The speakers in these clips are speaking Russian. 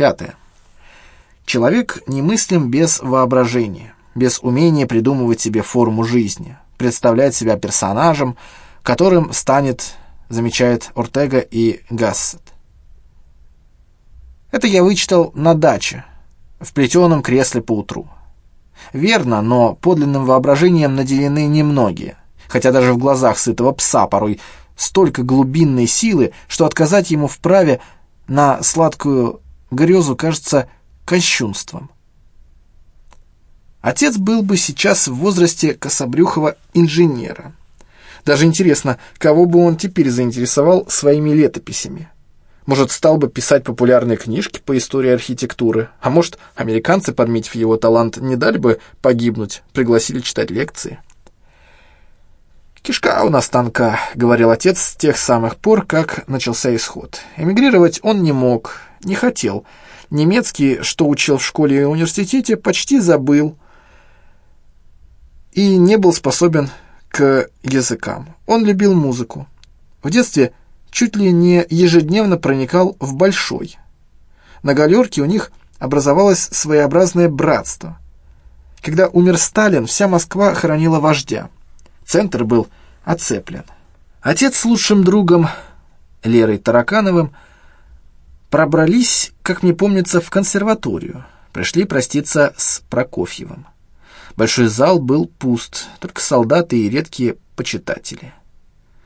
Пятое. Человек немыслим без воображения, без умения придумывать себе форму жизни, представлять себя персонажем, которым станет, замечает Ортега и Гассет. Это я вычитал на даче, в плетеном кресле поутру. Верно, но подлинным воображением наделены немногие, хотя даже в глазах сытого пса порой столько глубинной силы, что отказать ему в праве на сладкую грезу кажется кощунством. Отец был бы сейчас в возрасте кособрюхого инженера. Даже интересно, кого бы он теперь заинтересовал своими летописями. Может, стал бы писать популярные книжки по истории архитектуры, а может, американцы, подметив его талант, не дали бы погибнуть, пригласили читать лекции. «Кишка у нас тонка», — говорил отец с тех самых пор, как начался исход. Эмигрировать он не мог, не хотел. Немецкий, что учил в школе и университете, почти забыл и не был способен к языкам. Он любил музыку. В детстве чуть ли не ежедневно проникал в Большой. На галерке у них образовалось своеобразное братство. Когда умер Сталин, вся Москва хоронила вождя. Центр был оцеплен. Отец с лучшим другом Лерой Таракановым пробрались, как мне помнится, в консерваторию. Пришли проститься с Прокофьевым. Большой зал был пуст, только солдаты и редкие почитатели.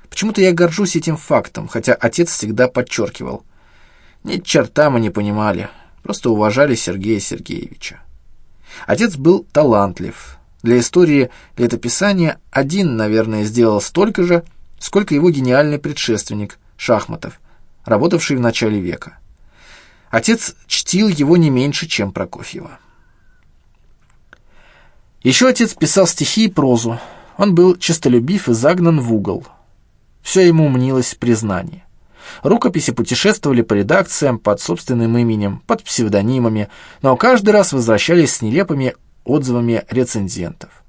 Почему-то я горжусь этим фактом, хотя отец всегда подчеркивал. Ни черта мы не понимали, просто уважали Сергея Сергеевича. Отец был талантлив. Для истории летописания один, наверное, сделал столько же, сколько его гениальный предшественник, Шахматов, работавший в начале века. Отец чтил его не меньше, чем Прокофьева. Еще отец писал стихи и прозу. Он был честолюбив и загнан в угол. Все ему мнилось признание. Рукописи путешествовали по редакциям под собственным именем, под псевдонимами, но каждый раз возвращались с нелепыми отзывами рецензентов.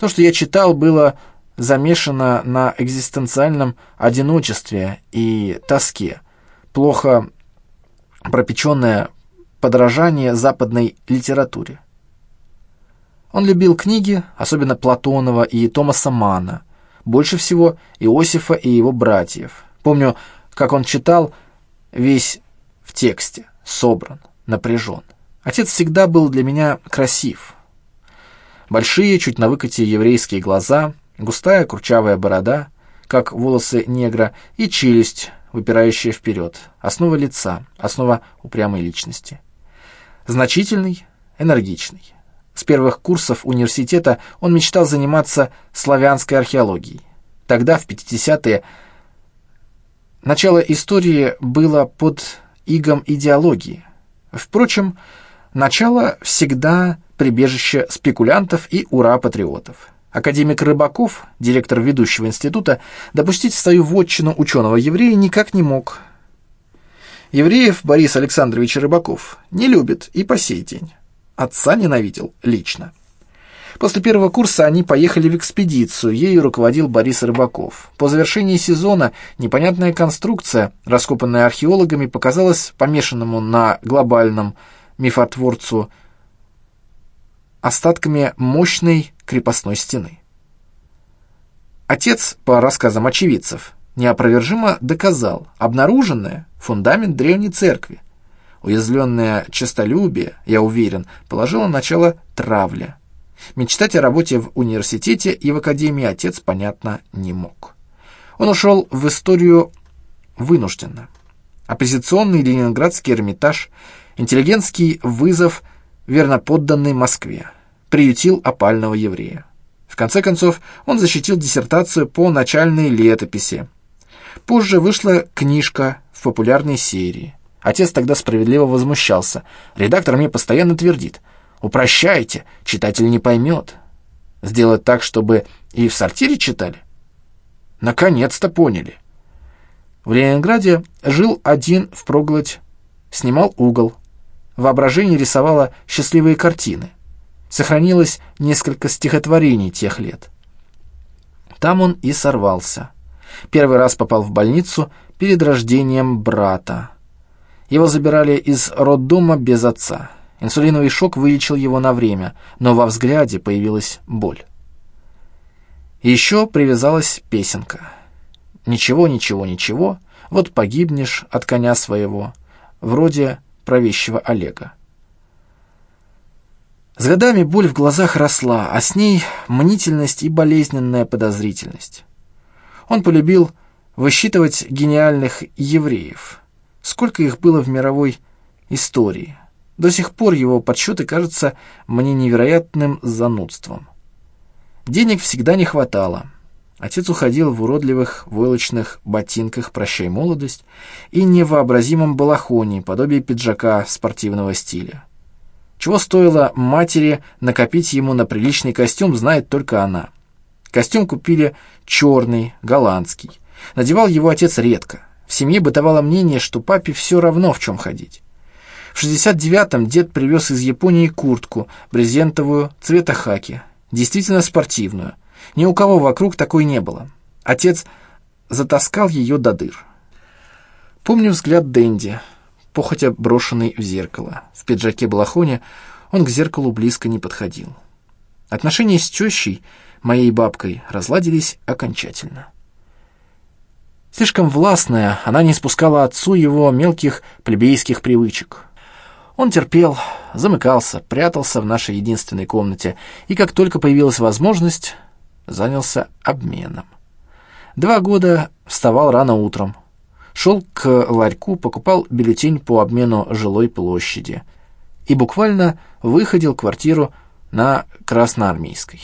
То, что я читал, было замешано на экзистенциальном одиночестве и тоске, плохо пропеченное подражание западной литературе. Он любил книги, особенно Платонова и Томаса Мана, больше всего Иосифа и его братьев. Помню, как он читал весь в тексте, собран, напряжен. Отец всегда был для меня красив. Большие, чуть на выкате еврейские глаза, густая курчавая борода, как волосы негра, и челюсть, выпирающая вперед, основа лица, основа упрямой личности. Значительный, энергичный. С первых курсов университета он мечтал заниматься славянской археологией. Тогда, в 50-е, начало истории было под игом идеологии. Впрочем, начало всегда прибежище спекулянтов и ура-патриотов. Академик Рыбаков, директор ведущего института, допустить в свою вотчину ученого-еврея никак не мог. Евреев Борис Александрович Рыбаков не любит и по сей день. Отца ненавидел лично. После первого курса они поехали в экспедицию, ею руководил Борис Рыбаков. По завершении сезона непонятная конструкция, раскопанная археологами, показалась помешанному на глобальном мифотворцу остатками мощной крепостной стены. Отец, по рассказам очевидцев, неопровержимо доказал, обнаруженное – фундамент древней церкви – Уязвленное честолюбие, я уверен, положило начало травле. Мечтать о работе в университете и в академии отец, понятно, не мог. Он ушел в историю вынужденно. Оппозиционный ленинградский Эрмитаж, интеллигентский вызов верноподданной Москве, приютил опального еврея. В конце концов, он защитил диссертацию по начальной летописи. Позже вышла книжка в популярной серии – Отец тогда справедливо возмущался. Редактор мне постоянно твердит. «Упрощайте, читатель не поймет». Сделать так, чтобы и в сортире читали? Наконец-то поняли. В Ленинграде жил один впроголодь, снимал угол. Воображение рисовало счастливые картины. Сохранилось несколько стихотворений тех лет. Там он и сорвался. Первый раз попал в больницу перед рождением брата Его забирали из роддома без отца. Инсулиновый шок вылечил его на время, но во взгляде появилась боль. еще привязалась песенка. «Ничего, ничего, ничего, вот погибнешь от коня своего», вроде провещего Олега. С годами боль в глазах росла, а с ней мнительность и болезненная подозрительность. Он полюбил высчитывать гениальных евреев. Сколько их было в мировой истории. До сих пор его подсчеты кажутся мне невероятным занудством. Денег всегда не хватало. Отец уходил в уродливых войлочных ботинках «Прощай, молодость» и невообразимом балахоне, подобие пиджака спортивного стиля. Чего стоило матери накопить ему на приличный костюм, знает только она. Костюм купили черный, голландский. Надевал его отец редко. В семье бытовало мнение, что папе все равно в чем ходить. В 69-м дед привез из Японии куртку, брезентовую, цвета хаки, действительно спортивную, ни у кого вокруг такой не было. Отец затаскал ее до дыр. Помню взгляд Дэнди, похотя брошенный в зеркало. В пиджаке-балахоне он к зеркалу близко не подходил. Отношения с тещей, моей бабкой, разладились окончательно. Слишком властная, она не спускала отцу его мелких плебейских привычек. Он терпел, замыкался, прятался в нашей единственной комнате, и как только появилась возможность, занялся обменом. Два года вставал рано утром, шел к ларьку, покупал бюллетень по обмену жилой площади и буквально выходил квартиру на Красноармейской.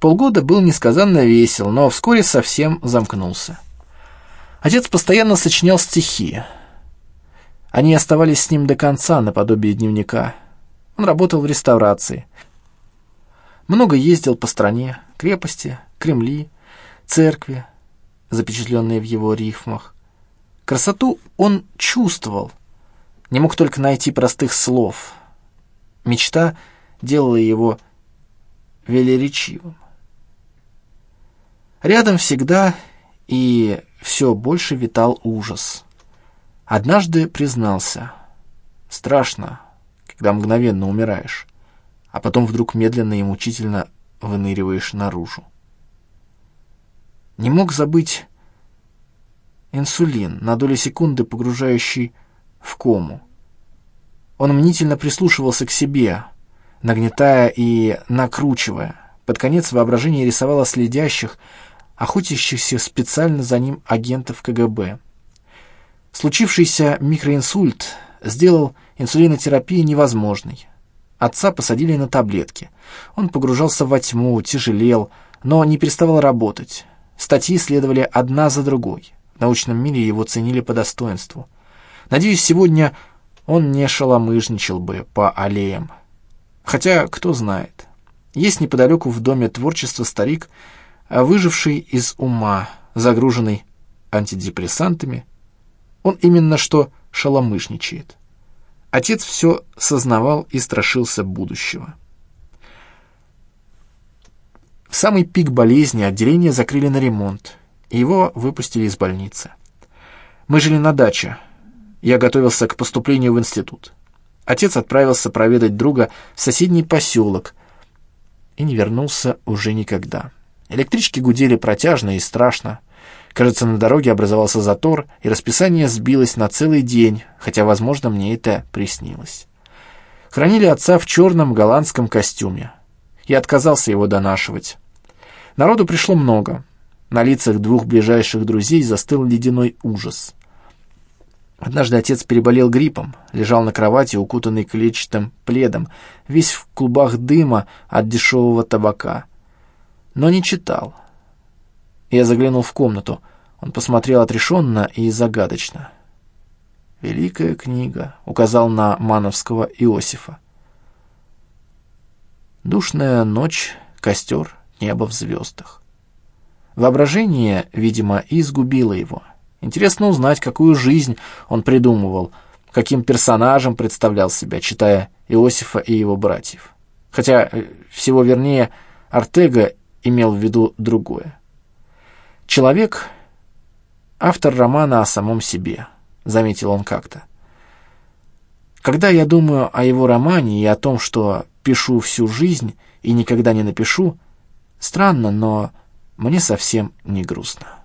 Полгода был несказанно весел, но вскоре совсем замкнулся. Отец постоянно сочинял стихи. Они оставались с ним до конца, наподобие дневника. Он работал в реставрации — много ездил по стране, крепости, Кремли, церкви, запечатленные в его рифмах. Красоту он чувствовал, не мог только найти простых слов. Мечта делала его велеречивым. Рядом всегда и все больше витал ужас. Однажды признался, страшно, когда мгновенно умираешь а потом вдруг медленно и мучительно выныриваешь наружу. Не мог забыть инсулин, на доли секунды погружающий в кому. Он мнительно прислушивался к себе, нагнетая и накручивая. Под конец воображение рисовало следящих, охотящихся специально за ним агентов КГБ. Случившийся микроинсульт сделал инсулинотерапию невозможной. Отца посадили на таблетки. Он погружался во тьму, тяжелел, но не переставал работать. Статьи следовали одна за другой. В научном мире его ценили по достоинству. Надеюсь, сегодня он не шаломыжничал бы по аллеям. Хотя, кто знает. Есть неподалеку в доме творчества старик, выживший из ума, загруженный антидепрессантами. Он именно что шаломыжничает. Отец все сознавал и страшился будущего. Самый пик болезни отделение закрыли на ремонт, его выпустили из больницы. Мы жили на даче. Я готовился к поступлению в институт. Отец отправился проведать друга в соседний поселок и не вернулся уже никогда. Электрички гудели протяжно и страшно. Кажется, на дороге образовался затор, и расписание сбилось на целый день, хотя, возможно, мне это приснилось. Хранили отца в черном голландском костюме. Я отказался его донашивать. Народу пришло много. На лицах двух ближайших друзей застыл ледяной ужас. Однажды отец переболел гриппом, лежал на кровати, укутанный клетчатым пледом, весь в клубах дыма от дешевого табака. Но не читал — я заглянул в комнату. Он посмотрел отрешенно и загадочно. «Великая книга», — указал на Мановского Иосифа. Душная ночь, костер, небо в звездах. Воображение, видимо, и изгубило его. Интересно узнать, какую жизнь он придумывал, каким персонажем представлял себя, читая Иосифа и его братьев. Хотя, э, всего вернее, Артега имел в виду другое. Человек — автор романа о самом себе. — заметил он как-то. «Когда я думаю о его романе и о том, что пишу всю жизнь и никогда не напишу, странно, но мне совсем не грустно».